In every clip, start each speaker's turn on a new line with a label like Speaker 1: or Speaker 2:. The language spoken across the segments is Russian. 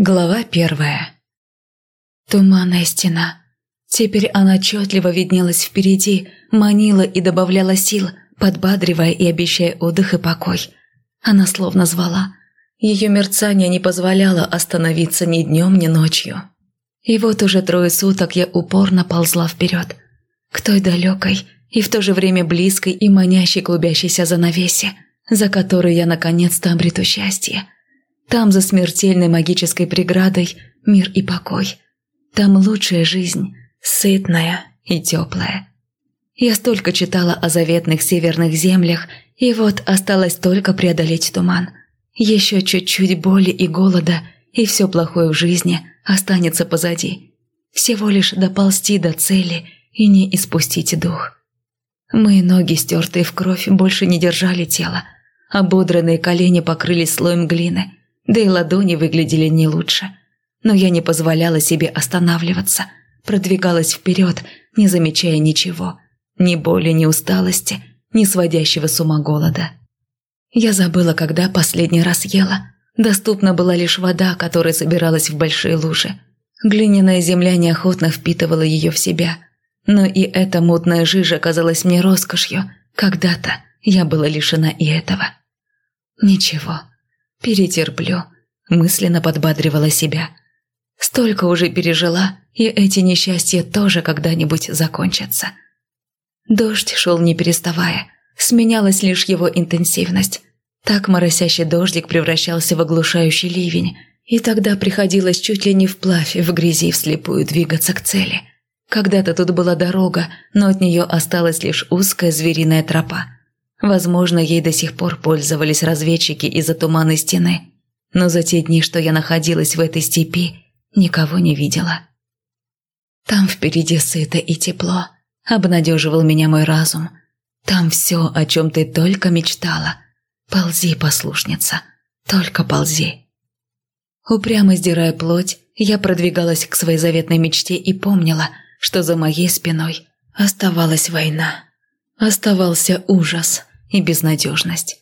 Speaker 1: Глава первая. Туманная стена. Теперь она отчетливо виднелась впереди, манила и добавляла сил, подбадривая и обещая отдых и покой. Она словно звала. Ее мерцание не позволяло остановиться ни днем, ни ночью. И вот уже трое суток я упорно ползла вперед. К той далекой и в то же время близкой и манящей клубящейся занавесе, за которой я наконец-то обрету счастье – там за смертельной магической преградой мир и покой. Там лучшая жизнь, сытная и теплая. Я столько читала о заветных северных землях, и вот осталось только преодолеть туман. Еще чуть-чуть боли и голода, и все плохое в жизни останется позади. Всего лишь доползти до цели и не испустить дух. Мои ноги, стертые в кровь, больше не держали тело. Ободранные колени покрылись слоем глины – да и ладони выглядели не лучше. Но я не позволяла себе останавливаться, продвигалась вперед, не замечая ничего, ни боли, ни усталости, ни сводящего с ума голода. Я забыла, когда последний раз ела. Доступна была лишь вода, которая собиралась в большие лужи. Глиняная земля неохотно впитывала ее в себя. Но и эта мутная жижа казалась мне роскошью. Когда-то я была лишена и этого. Ничего, «Перетерплю», – мысленно подбадривала себя. «Столько уже пережила, и эти несчастья тоже когда-нибудь закончатся». Дождь шел не переставая, сменялась лишь его интенсивность. Так моросящий дождик превращался в оглушающий ливень, и тогда приходилось чуть ли не вплавь в грязи вслепую двигаться к цели. Когда-то тут была дорога, но от нее осталась лишь узкая звериная тропа – Возможно, ей до сих пор пользовались разведчики из-за туманной стены. Но за те дни, что я находилась в этой степи, никого не видела. Там впереди сыто и тепло, обнадеживал меня мой разум. Там все, о чем ты только мечтала. Ползи, послушница, только ползи. Упрямо сдирая плоть, я продвигалась к своей заветной мечте и помнила, что за моей спиной оставалась война. Оставался ужас и безнадежность.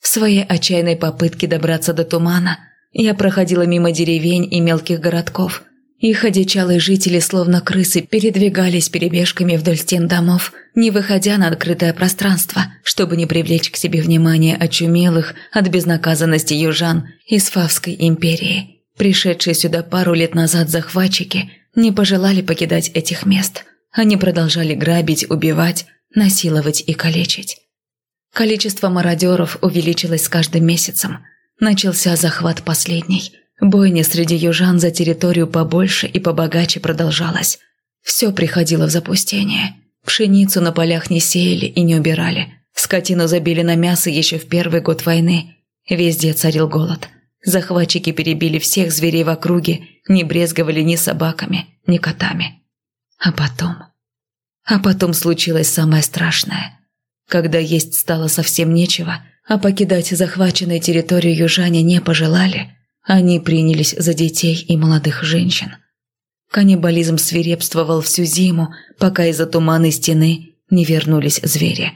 Speaker 1: В своей отчаянной попытке добраться до тумана я проходила мимо деревень и мелких городков. Их одичалые жители, словно крысы, передвигались перебежками вдоль стен домов, не выходя на открытое пространство, чтобы не привлечь к себе внимание очумелых от безнаказанности южан из Фавской империи. Пришедшие сюда пару лет назад захватчики не пожелали покидать этих мест. Они продолжали грабить, убивать, насиловать и калечить. Количество мародеров увеличилось с каждым месяцем. Начался захват последний. Бойня среди южан за территорию побольше и побогаче продолжалась. Все приходило в запустение. Пшеницу на полях не сеяли и не убирали. Скотину забили на мясо еще в первый год войны. Везде царил голод. Захватчики перебили всех зверей в округе, не брезговали ни собаками, ни котами. А потом... А потом случилось самое страшное – когда есть стало совсем нечего, а покидать захваченную территорию южане не пожелали, они принялись за детей и молодых женщин. Каннибализм свирепствовал всю зиму, пока из-за туманной стены не вернулись звери.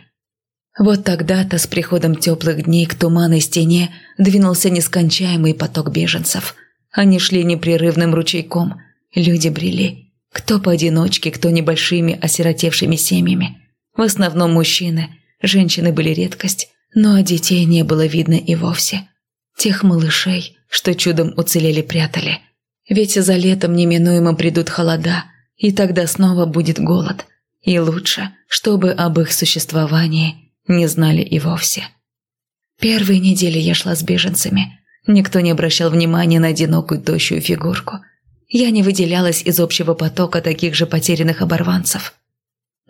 Speaker 1: Вот тогда-то с приходом теплых дней к туманной стене двинулся нескончаемый поток беженцев. Они шли непрерывным ручейком, люди брели, кто поодиночке, кто небольшими осиротевшими семьями. В основном мужчины, женщины были редкость, но детей не было видно и вовсе. Тех малышей, что чудом уцелели, прятали. Ведь за летом неминуемо придут холода, и тогда снова будет голод. И лучше, чтобы об их существовании не знали и вовсе. Первые недели я шла с беженцами. Никто не обращал внимания на одинокую тощую фигурку. Я не выделялась из общего потока таких же потерянных оборванцев.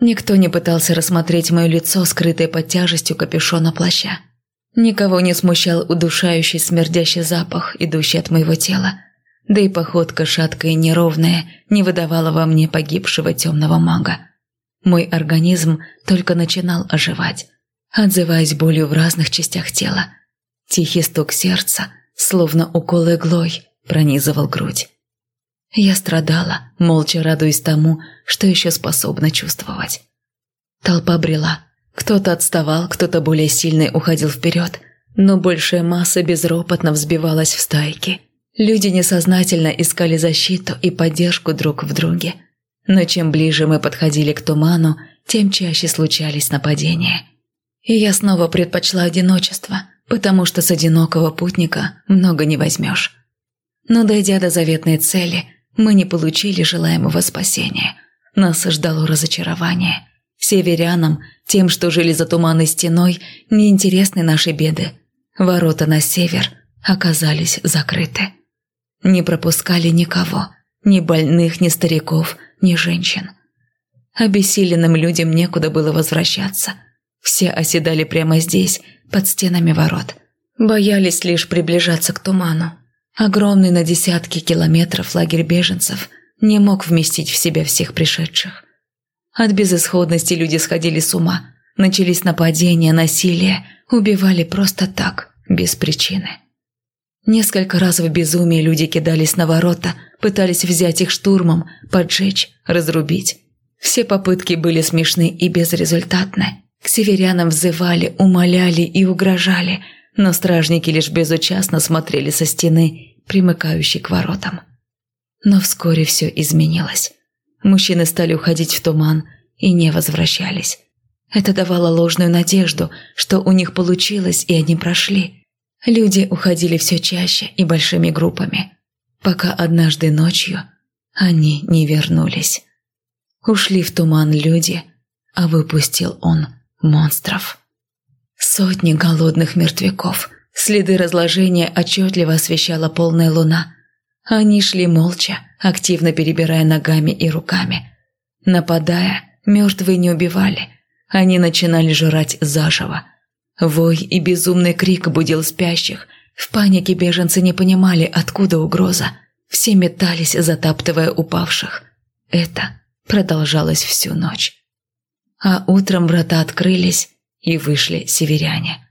Speaker 1: Никто не пытался рассмотреть мое лицо, скрытое под тяжестью капюшона плаща. Никого не смущал удушающий смердящий запах, идущий от моего тела. Да и походка шаткая и неровная не выдавала во мне погибшего темного мага. Мой организм только начинал оживать, отзываясь болью в разных частях тела. Тихий стук сердца, словно укол иглой, пронизывал грудь. Я страдала, молча радуясь тому, что еще способна чувствовать. Толпа брела. Кто-то отставал, кто-то более сильный уходил вперед, но большая масса безропотно взбивалась в стайки. Люди несознательно искали защиту и поддержку друг в друге. Но чем ближе мы подходили к туману, тем чаще случались нападения. И я снова предпочла одиночество, потому что с одинокого путника много не возьмешь. Но дойдя до заветной цели, мы не получили желаемого спасения. Нас ждало разочарование. Северянам, тем, что жили за туманной стеной, неинтересны наши беды. Ворота на север оказались закрыты. Не пропускали никого, ни больных, ни стариков, ни женщин. Обессиленным людям некуда было возвращаться. Все оседали прямо здесь, под стенами ворот. Боялись лишь приближаться к туману. Огромный на десятки километров лагерь беженцев не мог вместить в себя всех пришедших. От безысходности люди сходили с ума. Начались нападения, насилие, убивали просто так, без причины. Несколько раз в безумии люди кидались на ворота, пытались взять их штурмом, поджечь, разрубить. Все попытки были смешны и безрезультатны. К северянам взывали, умоляли и угрожали, но стражники лишь безучастно смотрели со стены, примыкающей к воротам. Но вскоре все изменилось. Мужчины стали уходить в туман и не возвращались. Это давало ложную надежду, что у них получилось и они прошли. Люди уходили все чаще и большими группами, пока однажды ночью они не вернулись. Ушли в туман люди, а выпустил он монстров. Сотни голодных мертвяков, следы разложения отчетливо освещала полная луна. Они шли молча, активно перебирая ногами и руками. Нападая, мертвые не убивали, они начинали жрать заживо. Вой и безумный крик будил спящих. В панике беженцы не понимали, откуда угроза. Все метались, затаптывая упавших. Это продолжалось всю ночь. А утром врата открылись, и вышли северяне.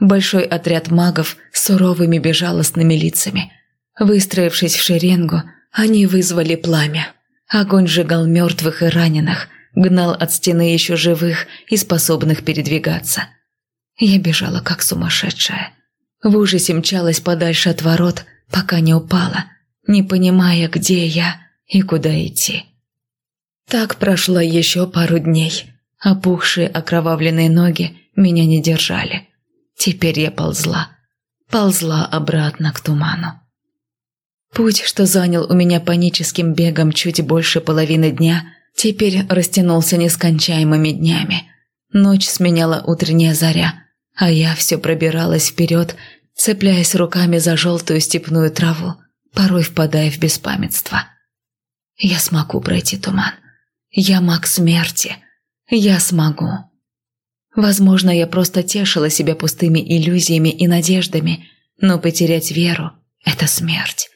Speaker 1: Большой отряд магов с суровыми безжалостными лицами. Выстроившись в шеренгу, они вызвали пламя. Огонь сжигал мертвых и раненых, гнал от стены еще живых и способных передвигаться. Я бежала как сумасшедшая. В ужасе мчалась подальше от ворот, пока не упала, не понимая, где я и куда идти. Так прошло еще пару дней. Опухшие окровавленные ноги меня не держали. Теперь я ползла. Ползла обратно к туману. Путь, что занял у меня паническим бегом чуть больше половины дня, теперь растянулся нескончаемыми днями. Ночь сменяла утренняя заря, а я все пробиралась вперед, цепляясь руками за желтую степную траву, порой впадая в беспамятство. Я смогу пройти туман. Я маг смерти. Я смогу. Возможно, я просто тешила себя пустыми иллюзиями и надеждами, но потерять веру – это смерть.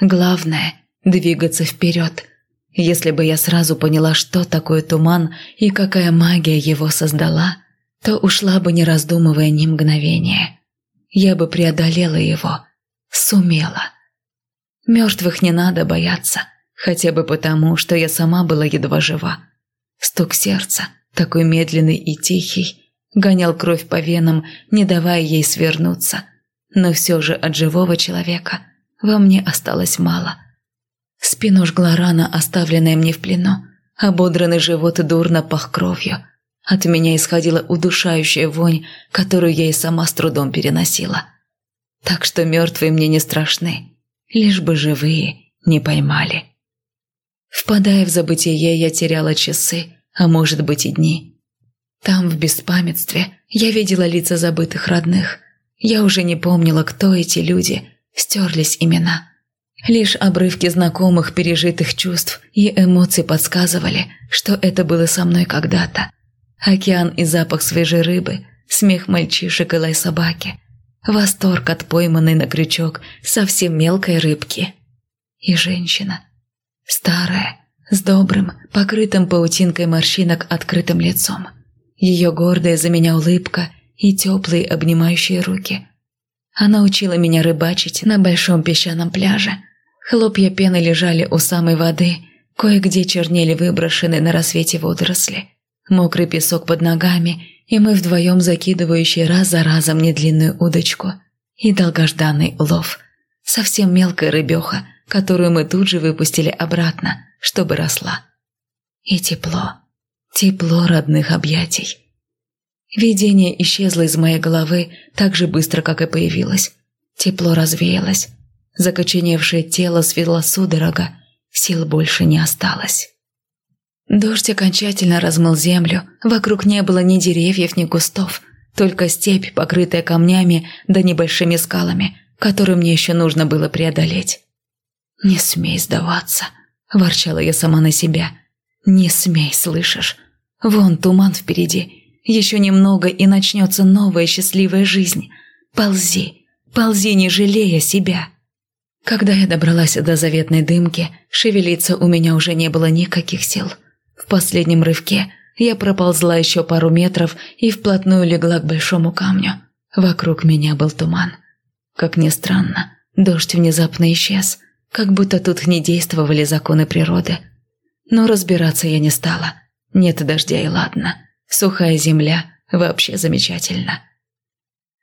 Speaker 1: Главное – двигаться вперед. Если бы я сразу поняла, что такое туман и какая магия его создала, то ушла бы, не раздумывая ни мгновения. Я бы преодолела его, сумела. Мертвых не надо бояться – хотя бы потому, что я сама была едва жива. Стук сердца, такой медленный и тихий, гонял кровь по венам, не давая ей свернуться. Но все же от живого человека во мне осталось мало. Спину жгла рана, оставленная мне в плену, ободранный живот дурно пах кровью. От меня исходила удушающая вонь, которую я и сама с трудом переносила. Так что мертвые мне не страшны, лишь бы живые не поймали. Впадая в забытие, я теряла часы, а может быть и дни. Там, в беспамятстве, я видела лица забытых родных. Я уже не помнила, кто эти люди, стерлись имена. Лишь обрывки знакомых пережитых чувств и эмоций подсказывали, что это было со мной когда-то. Океан и запах свежей рыбы, смех мальчишек и лай собаки, восторг от пойманной на крючок совсем мелкой рыбки. И женщина – Старая, с добрым, покрытым паутинкой морщинок открытым лицом. Ее гордая за меня улыбка и теплые обнимающие руки. Она учила меня рыбачить на большом песчаном пляже. Хлопья пены лежали у самой воды, кое-где чернели выброшенные на рассвете водоросли. Мокрый песок под ногами, и мы вдвоем закидывающие раз за разом недлинную удочку. И долгожданный улов – Совсем мелкая рыбеха, которую мы тут же выпустили обратно, чтобы росла. И тепло. Тепло родных объятий. Видение исчезло из моей головы так же быстро, как и появилось. Тепло развеялось. Закоченевшее тело свело судорога, сил больше не осталось. Дождь окончательно размыл землю, вокруг не было ни деревьев, ни кустов, только степь, покрытая камнями да небольшими скалами, которые мне еще нужно было преодолеть. «Не смей сдаваться», – ворчала я сама на себя. «Не смей, слышишь? Вон туман впереди. Еще немного, и начнется новая счастливая жизнь. Ползи, ползи, не жалея себя». Когда я добралась до заветной дымки, шевелиться у меня уже не было никаких сил – в последнем рывке я проползла еще пару метров и вплотную легла к большому камню. Вокруг меня был туман. Как ни странно, дождь внезапно исчез, как будто тут не действовали законы природы. Но разбираться я не стала. Нет дождя и ладно. Сухая земля вообще замечательно.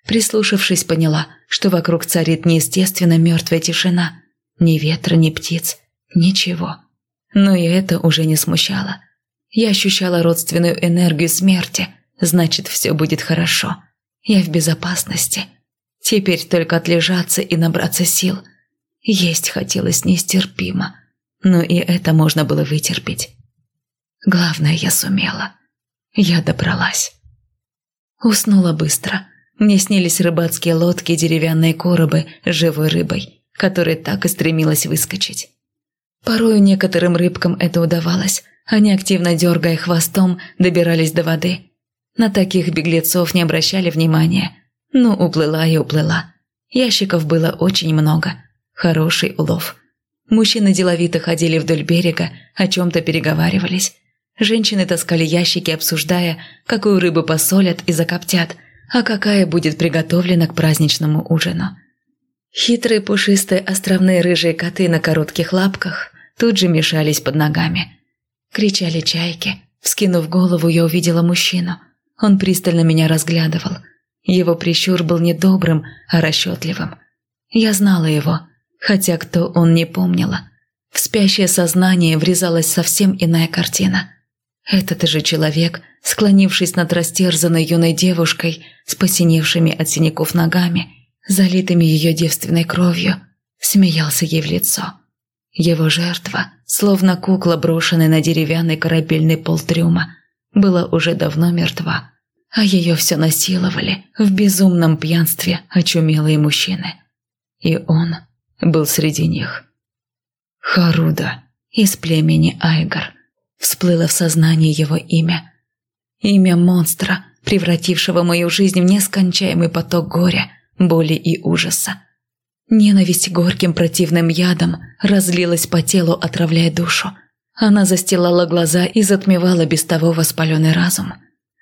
Speaker 1: Прислушавшись, поняла, что вокруг царит неестественно мертвая тишина. Ни ветра, ни птиц, ничего. Но и это уже не смущало. Я ощущала родственную энергию смерти, значит, все будет хорошо. Я в безопасности. Теперь только отлежаться и набраться сил. Есть хотелось нестерпимо, но и это можно было вытерпеть. Главное, я сумела. Я добралась. Уснула быстро. Мне снились рыбацкие лодки и деревянные коробы с живой рыбой, которая так и стремилась выскочить. Порою некоторым рыбкам это удавалось – они, активно дергая хвостом, добирались до воды. На таких беглецов не обращали внимания. Ну, уплыла и уплыла. Ящиков было очень много. Хороший улов. Мужчины деловито ходили вдоль берега, о чем-то переговаривались. Женщины таскали ящики, обсуждая, какую рыбу посолят и закоптят, а какая будет приготовлена к праздничному ужину. Хитрые пушистые островные рыжие коты на коротких лапках тут же мешались под ногами – Кричали чайки. Вскинув голову, я увидела мужчину. Он пристально меня разглядывал. Его прищур был не добрым, а расчетливым. Я знала его, хотя кто он не помнила. В спящее сознание врезалась совсем иная картина. Этот же человек, склонившись над растерзанной юной девушкой с посиневшими от синяков ногами, залитыми ее девственной кровью, смеялся ей в лицо. Его жертва, словно кукла, брошенная на деревянный корабельный пол трюма, была уже давно мертва, а ее все насиловали в безумном пьянстве очумелые мужчины. И он был среди них. Харуда из племени Айгар. Всплыло в сознании его имя. Имя монстра, превратившего мою жизнь в нескончаемый поток горя, боли и ужаса. Ненависть горьким противным ядом разлилась по телу, отравляя душу. Она застилала глаза и затмевала без того воспаленный разум.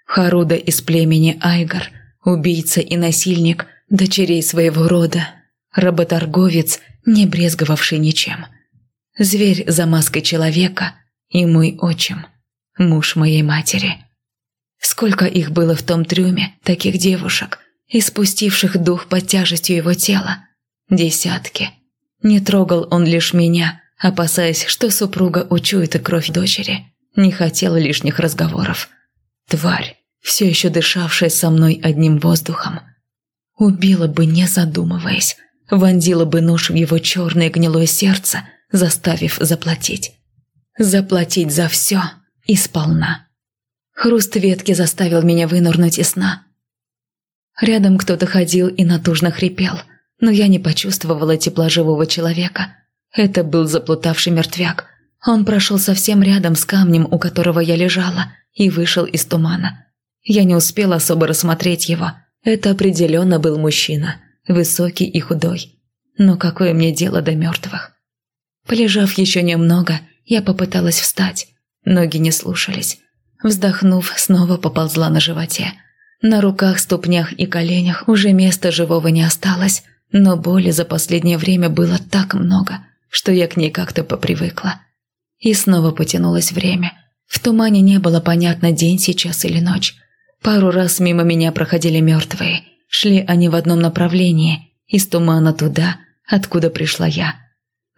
Speaker 1: Харуда из племени Айгар, убийца и насильник дочерей своего рода, работорговец, не брезговавший ничем. Зверь за маской человека и мой отчим, муж моей матери. Сколько их было в том трюме, таких девушек, испустивших дух под тяжестью его тела, Десятки. Не трогал он лишь меня, опасаясь, что супруга учует и кровь дочери. Не хотел лишних разговоров. Тварь, все еще дышавшая со мной одним воздухом. Убила бы, не задумываясь. Вонзила бы нож в его черное гнилое сердце, заставив заплатить. Заплатить за все и сполна. Хруст ветки заставил меня вынырнуть из сна. Рядом кто-то ходил и натужно хрипел – но я не почувствовала тепла живого человека. Это был заплутавший мертвяк. Он прошел совсем рядом с камнем, у которого я лежала, и вышел из тумана. Я не успела особо рассмотреть его. Это определенно был мужчина, высокий и худой. Но какое мне дело до мертвых? Полежав еще немного, я попыталась встать. Ноги не слушались. Вздохнув, снова поползла на животе. На руках, ступнях и коленях уже места живого не осталось, но боли за последнее время было так много, что я к ней как-то попривыкла. И снова потянулось время. В тумане не было понятно, день сейчас или ночь. Пару раз мимо меня проходили мертвые. Шли они в одном направлении, из тумана туда, откуда пришла я.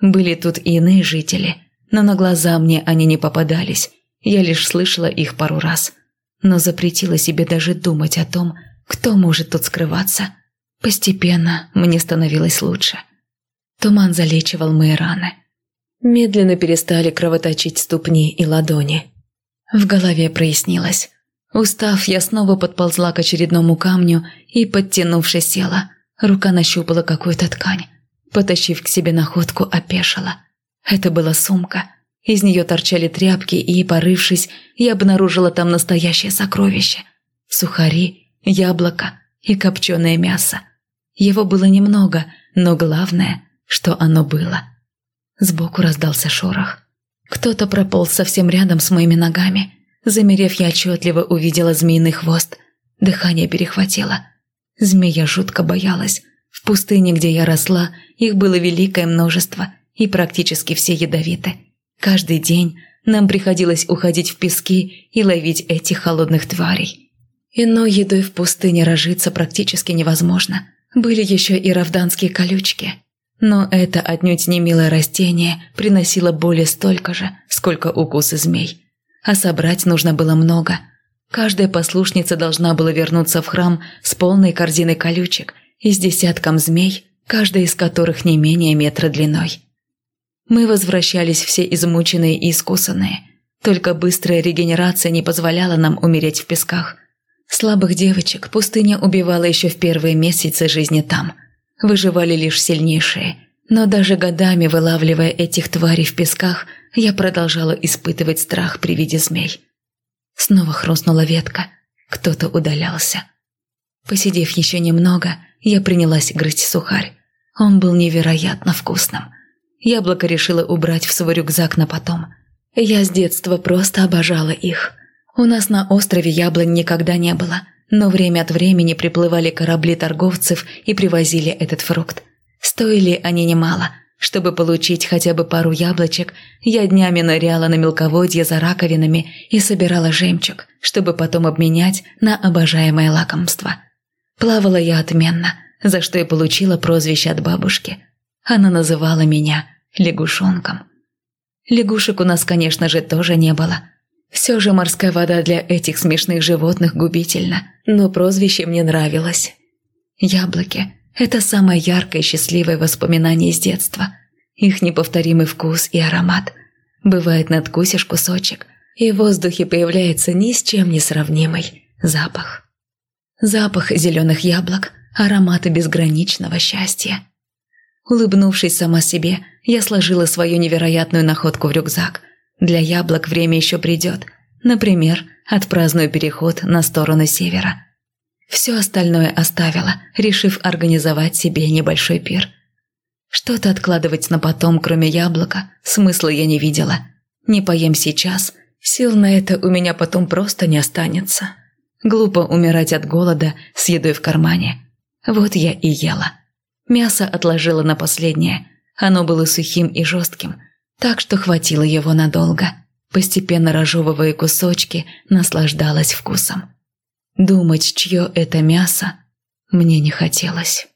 Speaker 1: Были тут и иные жители, но на глаза мне они не попадались, я лишь слышала их пару раз. Но запретила себе даже думать о том, кто может тут скрываться. Постепенно мне становилось лучше. Туман залечивал мои раны. Медленно перестали кровоточить ступни и ладони. В голове прояснилось. Устав, я снова подползла к очередному камню и, подтянувшись, села. Рука нащупала какую-то ткань. Потащив к себе находку, опешила. Это была сумка. Из нее торчали тряпки, и, порывшись, я обнаружила там настоящее сокровище. Сухари, яблоко и копченое мясо. Его было немного, но главное, что оно было. Сбоку раздался шорох. Кто-то прополз совсем рядом с моими ногами. Замерев, я отчетливо увидела змеиный хвост. Дыхание перехватило. Змея жутко боялась. В пустыне, где я росла, их было великое множество, и практически все ядовиты. Каждый день нам приходилось уходить в пески и ловить этих холодных тварей. Иной едой в пустыне рожиться практически невозможно. Были еще и равданские колючки. Но это отнюдь не милое растение приносило боли столько же, сколько укусы змей. А собрать нужно было много. Каждая послушница должна была вернуться в храм с полной корзиной колючек и с десятком змей, каждая из которых не менее метра длиной. Мы возвращались все измученные и искусанные. Только быстрая регенерация не позволяла нам умереть в песках. Слабых девочек пустыня убивала еще в первые месяцы жизни там. Выживали лишь сильнейшие. Но даже годами вылавливая этих тварей в песках, я продолжала испытывать страх при виде змей. Снова хрустнула ветка. Кто-то удалялся. Посидев еще немного, я принялась грызть сухарь. Он был невероятно вкусным. Яблоко решила убрать в свой рюкзак на потом. Я с детства просто обожала их. У нас на острове яблонь никогда не было, но время от времени приплывали корабли торговцев и привозили этот фрукт. Стоили они немало. Чтобы получить хотя бы пару яблочек, я днями ныряла на мелководье за раковинами и собирала жемчуг, чтобы потом обменять на обожаемое лакомство. Плавала я отменно, за что и получила прозвище от бабушки – она называла меня лягушонком. Лягушек у нас, конечно же, тоже не было. Все же морская вода для этих смешных животных губительна, но прозвище мне нравилось. Яблоки – это самое яркое и счастливое воспоминание из детства. Их неповторимый вкус и аромат. Бывает, надкусишь кусочек, и в воздухе появляется ни с чем не сравнимый запах. Запах зеленых яблок, аромата безграничного счастья. Улыбнувшись сама себе, я сложила свою невероятную находку в рюкзак. Для яблок время еще придет. Например, отпраздную переход на сторону севера. Все остальное оставила, решив организовать себе небольшой пир. Что-то откладывать на потом, кроме яблока, смысла я не видела. Не поем сейчас, сил на это у меня потом просто не останется. Глупо умирать от голода с едой в кармане. Вот я и ела. Мясо отложила на последнее. Оно было сухим и жестким, так что хватило его надолго. Постепенно разжевывая кусочки, наслаждалась вкусом. Думать, чье это мясо, мне не хотелось.